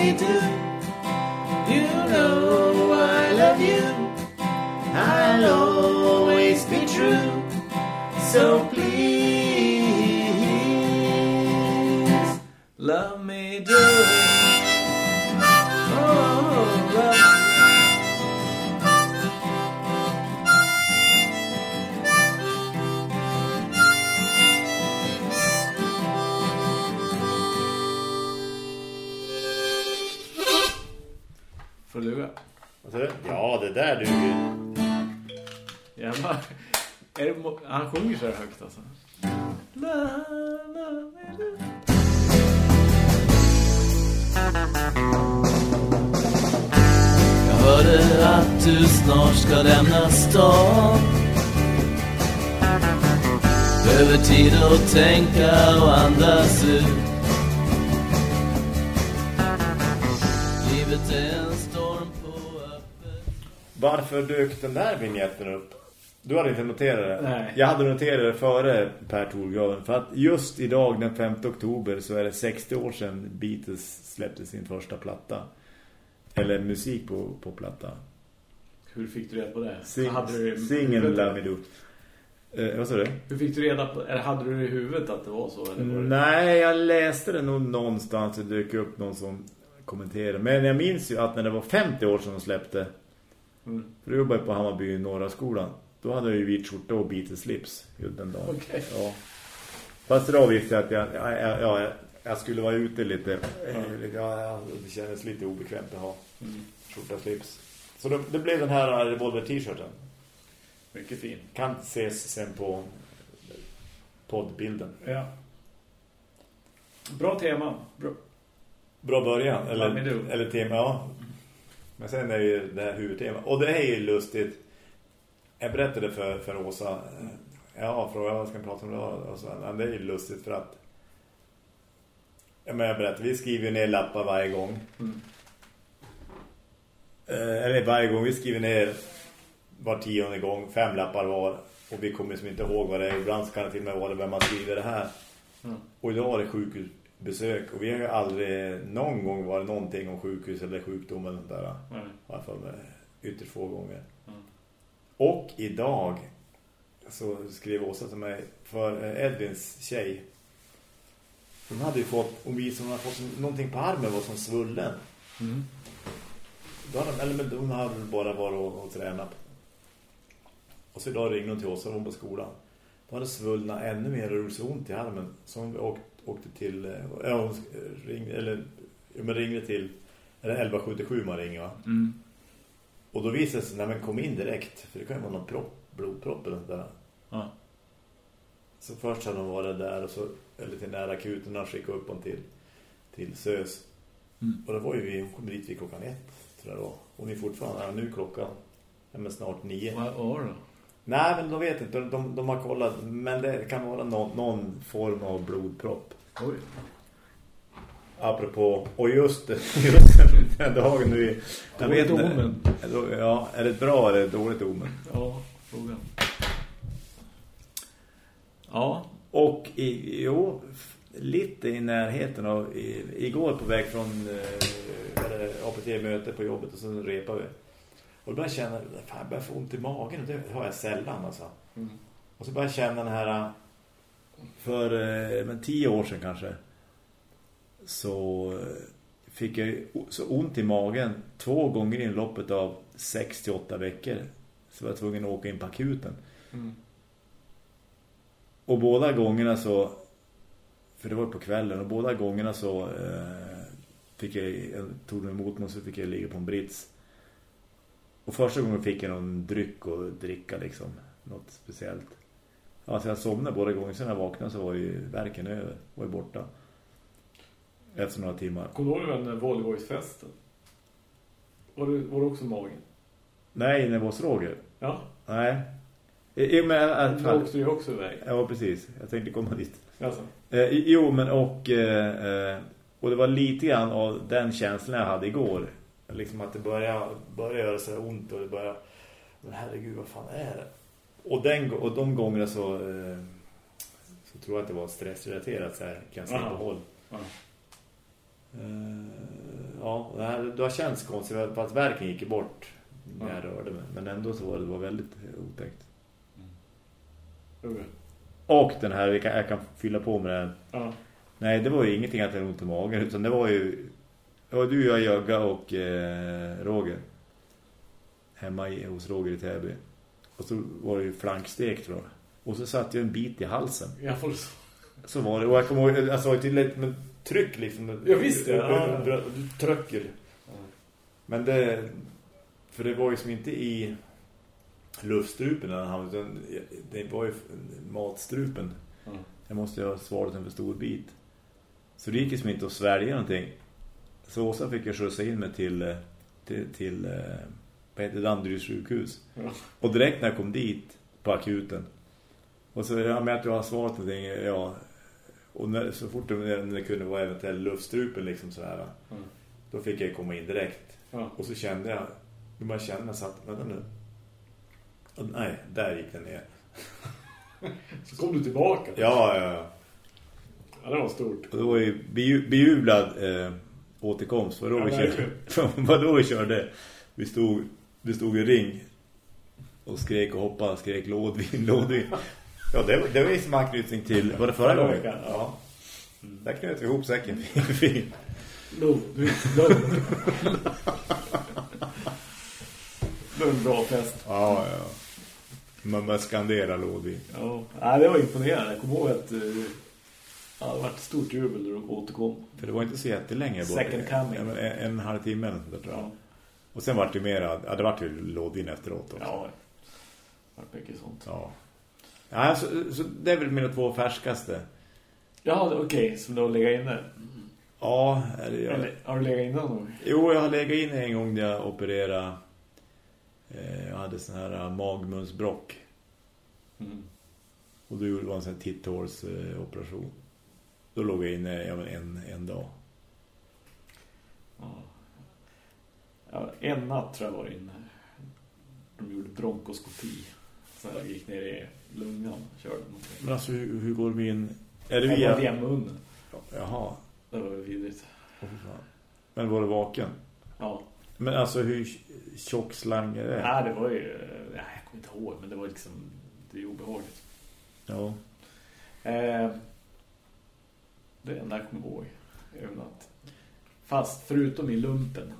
me. You know I love you. I'll always be true. So please, love Du lura? Du? Ja, det där duger. Jävlar. Är det, han sjunger så här högt alltså. La, la. Jag hörde att du snart ska lämna stan Behöver tid att tänka och andas ut Varför dök den där vignetten upp? Du hade inte noterat det? Nej. Jag hade noterat det före Per Thorgraven. För att just idag den 5 oktober så är det 60 år sedan Beatles släppte sin första platta. Eller musik på, på platta. Hur fick du reda på det? Sing, hade du, Singen Love Me Do. Eh, vad sa du? Hur fick du reda på, eller hade du i huvudet att det var så? Eller var det? Nej, jag läste det nog någonstans. Det dök upp någon som kommenterade. Men jag minns ju att när det var 50 år sedan de släppte. Mm. För jag jobbade på Hammarby i norra skolan. Då hade jag ju vit skjorta och Beatles slips den dagen. Okej. Ja. Fast då visste jag att jag, ja, ja, ja, jag skulle vara ute lite. Ja. Det kändes lite obekvämt att ha Mm. skjorta och slips. Så det, det blev den här revolver-t-shirten. Mycket fin. Kan ses sen på poddbilden. Ja. Bra tema. Bra. Bra början. Eller, eller tema, ja. Men sen är ju det här huvudtema. Och det är ju lustigt. Jag berättade för, för Åsa. eh, Ja, frågade vad ska jag prata om idag? Och ja, det är ju lustigt för att Ja, men jag berättade, vi skriver ju ner lappar varje gång. Mm. Eh, eller varje gång vi skriver ner var tionde gång, fem lappar var. Och vi kommer som inte ihåg vad det är. Ibland så kan det till och med vara vem man skriver det här. Mm. Och idag var det sjukhusbesök. Och vi har ju aldrig någon gång varit någonting om sjukhus eller sjukdom eller sånt där. Nej. I alla fall med ytterst få gånger. Mm. Och idag så skrev Åsa till mig för eh, Edvins tjej. Hon hade ju fått, hon visade hon hade fått någonting på armen var som svullen. Mm. Då hade, eller men hon hade bara varit och, och tränat. Och så idag ringde hon till oss och hon på skolan. Då hade svullna ännu mer och så ont i armen. Så hon åkte, åkte till, eh, ja hon ringde, eller men ringde till, eller 1177 man ringer va? Mm. Och då visade det sig, nej men kom in direkt. För det kan ju vara någon propp, blodpropp eller sånt där. Ja. Så först hade hon varit där och så, till nära akuten och skickade upp hon till, till SÖS. Mm. Och det var ju vi, hon kom dit vid klockan ett, tror jag då. Hon är fortfarande, ja, nu klockan, men snart nio. Vad var det då? Nej, men de vet inte, de, de, de har kollat, men det kan vara någon, någon form av blodpropp. Oj. Apropå, och just, just den dagen nu, jag Dåligt vet omen. ja, är det bra eller dåligt omen? Ja, frågan. Ja. Och i, jo, lite i närheten av i, igår på väg från eh, APT-möte på jobbet och så repar vi. Och då började jag känna, fan jag börjar få ont i magen och det har jag sällan alltså. Mm. Och så började jag känna den här för eh, men tio år sedan kanske så eh, fick jag så ont i magen två gånger i loppet av 6-8 veckor. Så var jag tvungen att åka in på akuten. Mm. Och båda gångerna så för det var på kvällen och båda gångerna så eh, fick jag, jag tog mig emot mig så fick jag ligga på en brits. Och första gången fick jag någon dryck och dricka liksom. Något speciellt. Ja, så jag somnade båda gånger. Sen när jag vaknade så var ju verken över. Var ju borta. Efter några timmar. Kommer du ihåg den Volleyboys-festen? Var du, var du också magen? Nej, när jag var Roger. Ja. Nej. Jo, men... Äh, Du åkte ju också iväg. Ja, precis. Jag tänkte komma dit. Alltså. Eh, jo, men och... Eh, eh, och det var lite grann av den känslan jag hade igår. Liksom att det började, började göra här ont och det började... Men herregud, vad fan är det? Och, den, och de gångerna så, eh, så tror jag att det var stressrelaterat så här, kan jag säga Aha. på håll. Ja. Eh, ja, det, här, det har känts konstigt för att verken gick bort när jag Ja. rörde mig. Men ändå så var det, det var väldigt eh, otäckt. Okej. Och den här, jag kan, jag kan fylla på med den. Ja. Nej, det var ju ingenting att jag hade ont i magen. Utan det var ju... Det var du, jag, Jögga och eh, Roger. Hemma i, hos Roger i Täby. Och så var det ju flankstek tror jag. Och så satt ju en bit i halsen. Jag får så. Så var det. Och jag kommer ihåg, alltså till ett tryck liksom. Ja, visst, ja. Ja, ja. Du trycker. Men det... För det var ju som inte i luftstrupen när han utan det var ju matstrupen. Ja. Jag måste ju ha svarat en för stor bit. Så det gick ju som inte att svälja någonting. Så Åsa fick jag skjutsa in mig till, eh, till, till eh, vad heter Danderyds sjukhus. Ja. Och direkt när jag kom dit på akuten. Och så ja, med att jag har svarat någonting, ja. Och när, så fort det, när det kunde vara eventuellt luftstrupen liksom så här. va, Mm. Då fick jag komma in direkt. Ja. Och så kände jag, hur man kände så att, vänta nu. Och, nej, där gick den ner. Så kom du tillbaka. Ja, ja, ja. Ja, det var stort. Och det var ju beju- bejublad eh, återkomst. Vadå, vi körde, vadå vi körde? Vi stod, vi stod i ring och skrek och hoppade, skrek lådvin, lådvin. Ja, det, det var ju som anknytning till, var det förra gången? ja. Ja. Där knöt vi ihop säcken. Du lugn. Lugn, bra fest. Ja, ja. Man bara skandera lådvin. Ja, det var imponerande. Jag kommer ihåg att eh, ja, det var ett stort jubel när de återkom. För det var inte så jättelänge. Second coming. En, en, en halvtimme eller sånt tror jag. Ja, Och sen var det ju mer, ja, det var ju lådvin efteråt också. ja. Det var mycket sånt. Ja. Ja, så, så det är väl mina två färskaste. Ja, okej. Som du har legat inne. Ja, eller, jag, Eller, har du legat inne någon jo, jag har legat in en gång när jag opererade. Eh, jag hade sån här uh, magmunsbrock. Mm. Och då gjorde var en sån här titthålsoperation. Då låg jag inne ja, en, en dag. Ja. Ja, en natt tror jag var inne. De gjorde bronkoskopi. Så jag gick ner i lungan och körde någonting. Men alltså, hur, hur går vi in? Är det Jag via... var via munnen. Jaha. Det var vidrigt. Fan. Men var du vaken? Ja. Men alltså, hur tjock slang är det? Nej, det var ju... Nej, jag kommer inte ihåg. Men det var liksom... Det är obehagligt. Ja. Eh, det enda jag kommer ihåg. Att... Fast förutom i lumpen.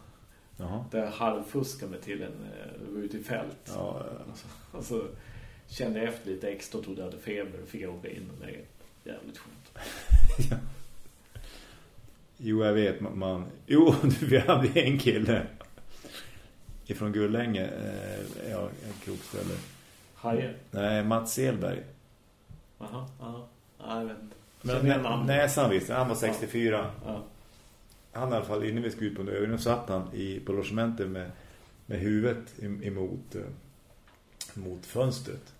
Jaha. Där jag halvfuskade mig till en... eh, Vi var ute i fält. Ja, ja. Alltså, alltså kände jag efter lite extra och trodde jag hade feber och fick jag åka in och det är jävligt skönt. Jo, jag vet. Man, man... Jo, vi hade en kille ifrån Gullänge. Eh, ja, en krokställe. Haje? Nej, Mats Selberg. Jaha, jaha. Nej, jag vet inte. Men jag namn? näsan visste, han var 64. Ja. Han i alla fall, innan vi skulle ut på en övning, satt han i, på logementet med, med huvudet em- emot eh, mot fönstret.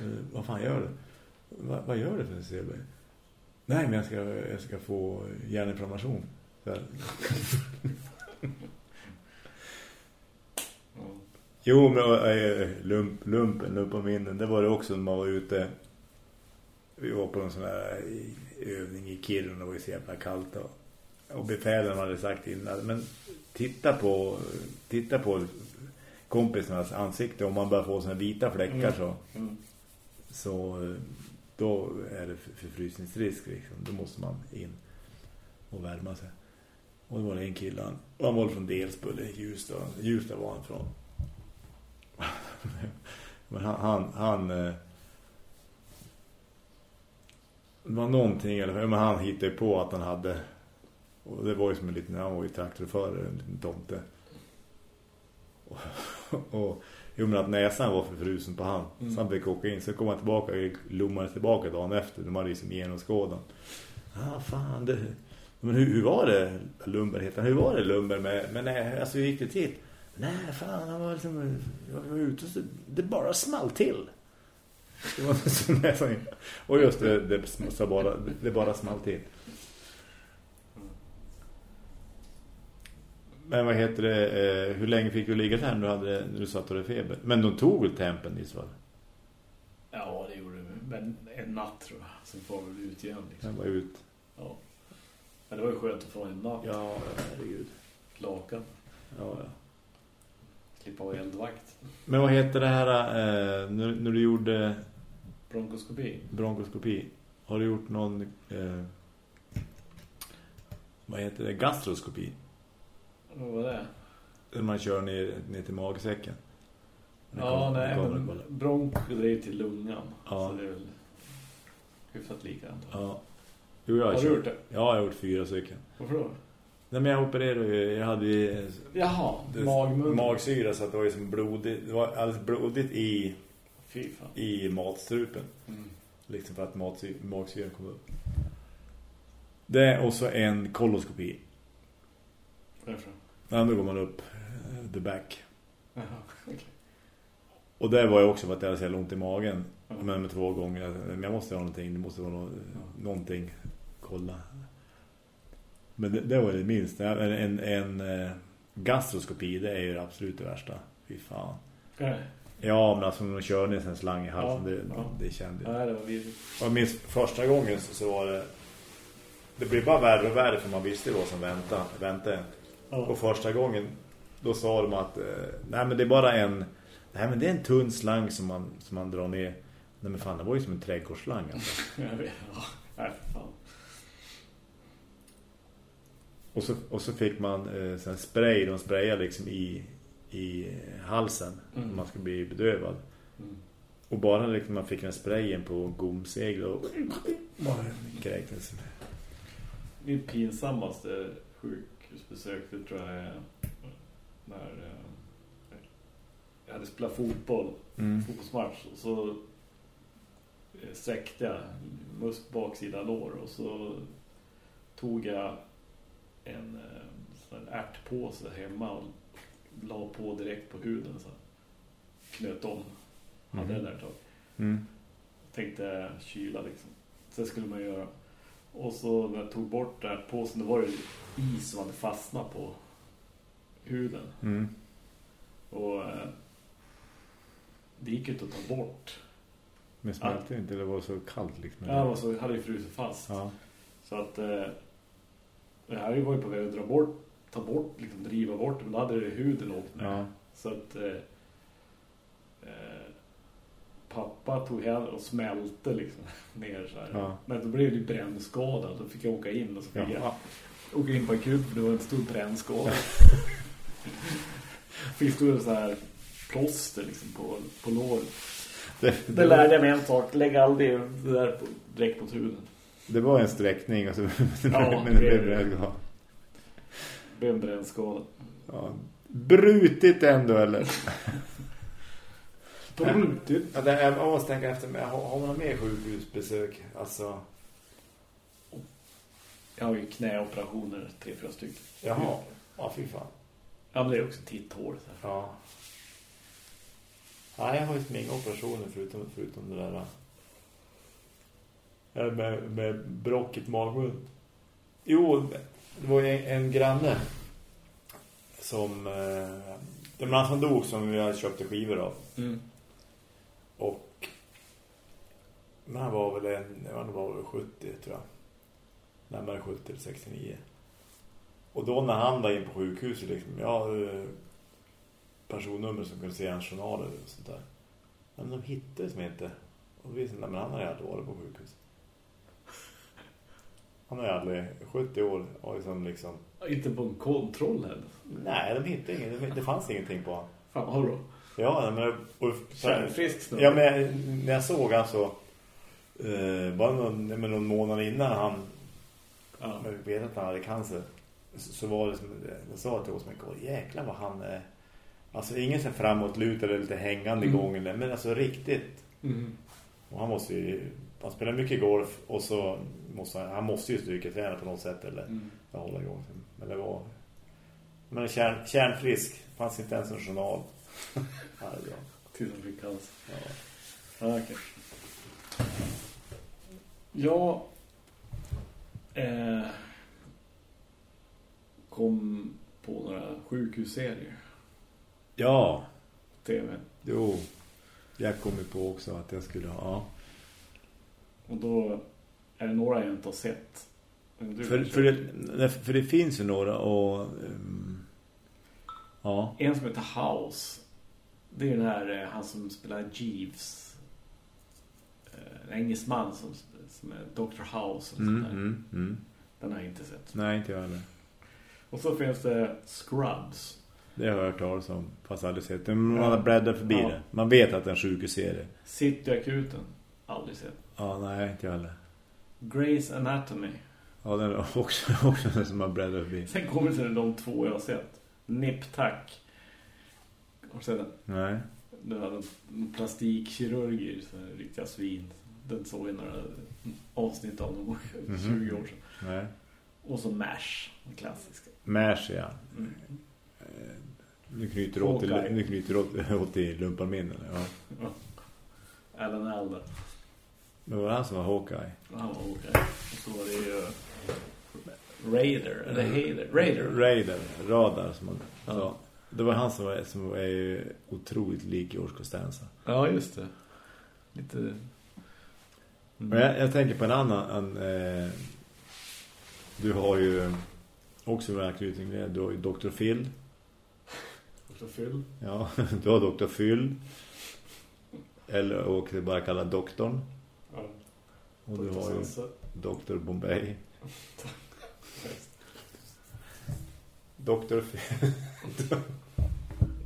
Eh, vad fan gör du? Va, vad gör du för Selberg? Nej, men jag ska, jag ska få hjärninflammation. Så här. Ja. Jo, men äh, lump, lumpen, lumpenvinden, det var det också när man var ute. Vi var på en sån här eh, övning i Kiruna, det var så jävla kallt. Och, och befälen hade sagt innan, men titta på, titta på kompisarnas ansikte. Om man börjar få såna vita fläckar Mm. så, Mm. så eh, då är det för- förfrysningsrisk. Liksom. Då måste man in och värma sig. Och då var det en kille, han, och han var från Delsbull i Ljusdal. Ljusdal var han från. Men han, han, han eh, det var någonting fall, men han hittade på att han hade och det var ju som en liten, han var ju traktorförare, en liten tomte. Och, och jo men att näsan var förfrusen på han. Mm. Så han fick åka in, så kom han tillbaka och lommade tillbaka dagen efter. De hade liksom genomskådan. Ah fan, det... Men hur, hur var det, Lundberg heter? Hur var det Lundberg med, men nej, alltså hur gick det till? Nej, fan, han var liksom, jag var ute så, det bara small till. Det var så nästan, och just det, det, så bara, det bara small till. Men vad heter det? Eh, hur länge fick du ligga där när du, hade, när du satt och hade feber? Men de tog väl tempen i så fall? Ja, det gjorde vi. Men en natt tror jag. Sen får vi ut igen. Liksom. Den var ut. Ja. Men det var ju skönt att få en natt. Ja, herregud. Lakan. Ja, ja. Slippa ha eldvakt. Men vad heter det här eh, när, när du gjorde Bronkoskopi. bronkoskopi? Har du gjort någon eh, vad heter det? Gastroskopi? Vad var det? När man kör ner, ner till magsäcken. När Ja, kommer- nej, men bronko det är till lungan. Ja. Så det är väl hyfsat likadant. Ja. Jo, jag Har du kört- gjort det? Ja, jag har gjort fyra stycken. Varför då? Nej, men jag opererade ju, jag hade ju Jaha, det- magsyra så att det var ju som blodigt, det var alldeles blodigt i, i matstrupen. Mm. Liksom för att matsy, magsyran kom upp. Det och så en koloskopi. Varför? Ja, då går man upp eh, the back. Jaha, okej. Och det var ju också för att jag hade så ont i magen. Ja. Men med två gånger. Men jag måste ha någonting. Det måste vara nå någonting. Kolla. Men det, det var det minst. En, en, en eh, gastroskopi, det är ju det absolut det värsta. Fy fan. Det? Ja, men alltså man kör ner en slang i halsen. Ja, det, ja. det kände jag. Nej, det var vidrigt. Jag minns första gången så, så var det... Det blev bara värre och värre för man visste vad som väntade. väntade. Ja. Och första gången då sa de att eh, nej men det är bara en nej men det är en tunn slang som man, som man drar ner. Nej men fan det var ju som en trädgårdsslang alltså. Jag vet. Ja, nej, fan. Och, så, och så fick man eh, sen spray, de sprayade liksom i, i halsen Mm. man skulle bli bedövad. Mm. Och bara liksom man fick den sprayen på gomsegel och bara kräktes. Min pinsammaste sjukhusbesök det tror jag är när eh, jag hade spelat fotboll, Mm. fotbollsmatch och så eh, sträckte jag musk baksida lår och så tog jag en eh, sån här ärtpåse hemma och la på direkt på huden så knöt om. Hade Mhm. det där ett tag. Mm. tänkte kyla liksom. Så det skulle man göra. Och så när jag tog bort den här påsen, då var det is som hade fastnat på huden. Mm. Och eh, det gick inte att ta bort. Men smälte inte eller var det så kallt liksom? Ja, och så hade ju frusit fast. ja. Så att eh, det här var ju på väg att dra bort, ta bort, liksom driva bort. Men då hade det huden åkt med. ja. Så att eh, eh, pappa tog hem och smälte liksom ner så här. Ja. Men då blev det ju brännskadad. Då fick jag åka in och så fick Ja. jag åka in på akut för det var en stor brännskada. fick stå så här plåster liksom på, på låret. Det, Det det, lärde jag mig en sak. Lägg aldrig det där på, direkt på huden. Det var en sträckning alltså, Ja, men det det- blev. Det blev en brännskada. ja. Brutit ändå eller? Brutigt. Ja, det, jag måste tänka efter, men har, har man med sjukhusbesök? Alltså, Jag har ju knäoperationer, tre, fyra stycken. jaha. Ja, fy fan. Ja, men det är också titthål. Så. Ja. Nej, jag har ju inga operationer förutom, förutom det där. Äh, Med, med brockigt magmun. Jo, det var ju en, en granne som... Eh, det var han som dog som jag köpte skivor av. Mm. Och men han var väl en, han var väl 70 tror jag. Närmare 70 eller 69. Och då när han var in på sjukhuset liksom, ja, eh, personnummer som kunde se hans journaler och sånt där. Men de hittade som inte. Och vi nej men han har ju varit på sjukhus. Han ju aldrig, 70 år, och liksom liksom, Inte på en kontroll heller. nej de hittade inget, det- fanns ingenting på honom. Fan, vad då? Ja, men... Och, Kärnfrisk snubbe. Ja, men när jag såg han så... Eh, bara någon, men någon månad innan han Ja. men vi vet att han hade cancer så, så var det som jag sa till oss åh jäklar vad han är alltså ingen så framåtlutad eller lite hängande Mm. i gången men alltså riktigt Mm. och han måste ju han spelar mycket golf och så måste han, han måste ju styrketräna på något sätt eller Mm. ja, hålla igång men det var men kärn, kärnfrisk fanns inte ens en journal ja, det är. Tills han fick cancer. ja. Ja, okej. Jag eh, kom på några sjukhusserier. Ja, TV. jo. Jag kom ju på också att jag skulle ha... Ja. Och då är det några jag inte har sett. För, för, det, för det finns ju några och... ehm, ja. En som heter House. Det är den här, eh, han som spelar Jeeves. Eh, En engelsman som, som är Dr. House. Och Mm, mm, mm. Den har jag inte sett. Nej, inte jag heller. Och så finns det Scrubs. Det har jag hört talas om, fast aldrig sett man Ja. har bläddrat förbi Ja. det. Man vet att det är en sjukhusserie. Cityakuten. Aldrig sett. Ja, nej, inte jag heller. Grey's Anatomy. Ja, den är också, också den som man bläddrar förbi. Sen kommer det de två jag har sett. Nip Tack. Har du sett den? Nej. Den hade plastikkirurger, så här, riktiga svin. Den såg jag några avsnitt av någon Mhm. 20 år sedan. Nej. Och så MASH, den klassiska. Mash, ja. Mm. Nu knyter du åt till, Hawkeye. nu knyter du åt, åt till lumparminnen. Ja. Alan Alda. Det var han som var Hawkeye. Han var okej. Och så var det ju Raider, eller Hader. Raider. Raider, radar som man Ja. sa. Det var han som var, som var ju otroligt lik George Costanza. Ja, just det. Lite... Mm. Men jag, jag tänker på en annan... En, eh, du har ju också en anknytning. med- Du har ju Dr. Phil. Också full. Ja, du har Dr. Phil. Eller och det bara kalla doktorn. Och du har ju Dr. Bombay. Dr.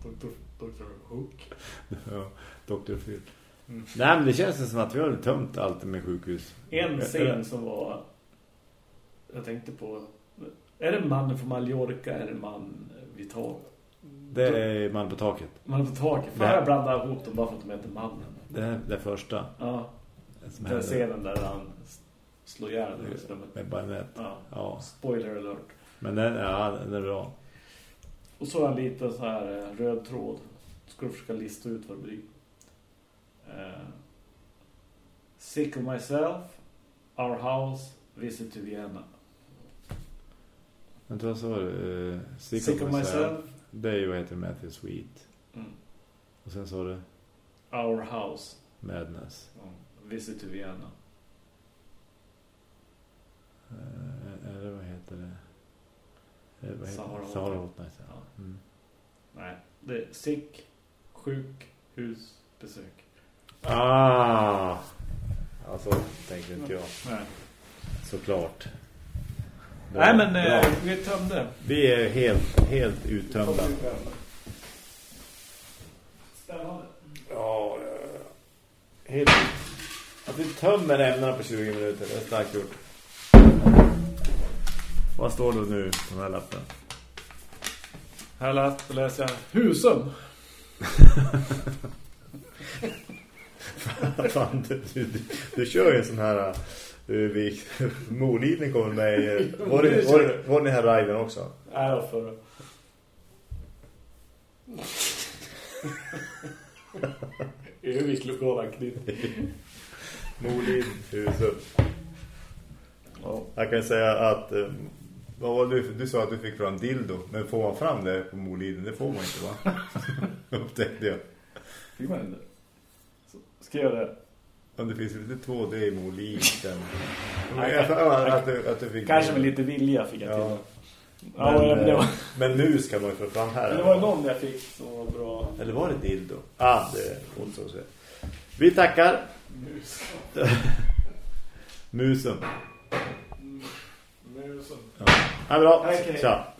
Dr. Dr. Hook. Ja, Dr. Phil. Mm. Nej, men det känns som att vi har tömt allt med sjukhus. En scen som var... Jag tänkte på... Är det mannen från Mallorca eller man vid taket? Det är man på taket. Man på taket. För här- blandar ihop dem bara för att de heter mannen. Det är det första. Ja, den scenen där han slår rummet. med bajonett. Ja. Ja, Spoiler alert. men den, ja, den är bra. Och så har han lite så här eh, röd tråd. Ska du försöka lista ut vad det blir. Eh, sick of myself, our house, visit to Vienna. Men vad sa du? Eh, Sick, Sick, of myself, Det är ju vad heter Matthew Sweet. mm. Och sen sa du our house, Madness. mm. Visit to Vienna. Eh, eller vad heter det? Eh, vad heter Sahara det? Sahara Night. Hot Night. Ja. Mm. Nej, det är sick, sjuk, hus, besök. Ah! Alltså, tänker inte jag. Nej, Såklart. Bra, Nej men bra. eh, vi tömde. Vi är helt, helt uttömda. Spännande. Ja, helt... Att vi tömmer ämnena på 20 minuter, det är starkt gjort. Vad står det nu på den här lappen? Här läs- läser jag Husum. Fan, du, du, du kör ju en sån här... Du, vi, Moliden kommer med i... Var, det, var, det- var ni här riden också? Nej, jag förra. Övik lokal anknytning. Moliden, Husum. Ja. Jag kan säga att... eh, Vad var det? Du sa att du fick fram dildo. Men får man fram det på Moliden? Det får man inte va? Upptäckte jag. Fick man inte? Så skrev det. Om det finns lite två d i Moliden. Jag att du, att du fick Kanske med lite vilja fick jag Ja. till. Ja, Men, ja, men det var, eh, men mus kan man ju få fram här. men det var någon jag fick som var bra. Eller var det dildo? Ah, det åt så att säga. Vi tackar. Mus. Musen. Musen. Ja, bra. Okej. Tja.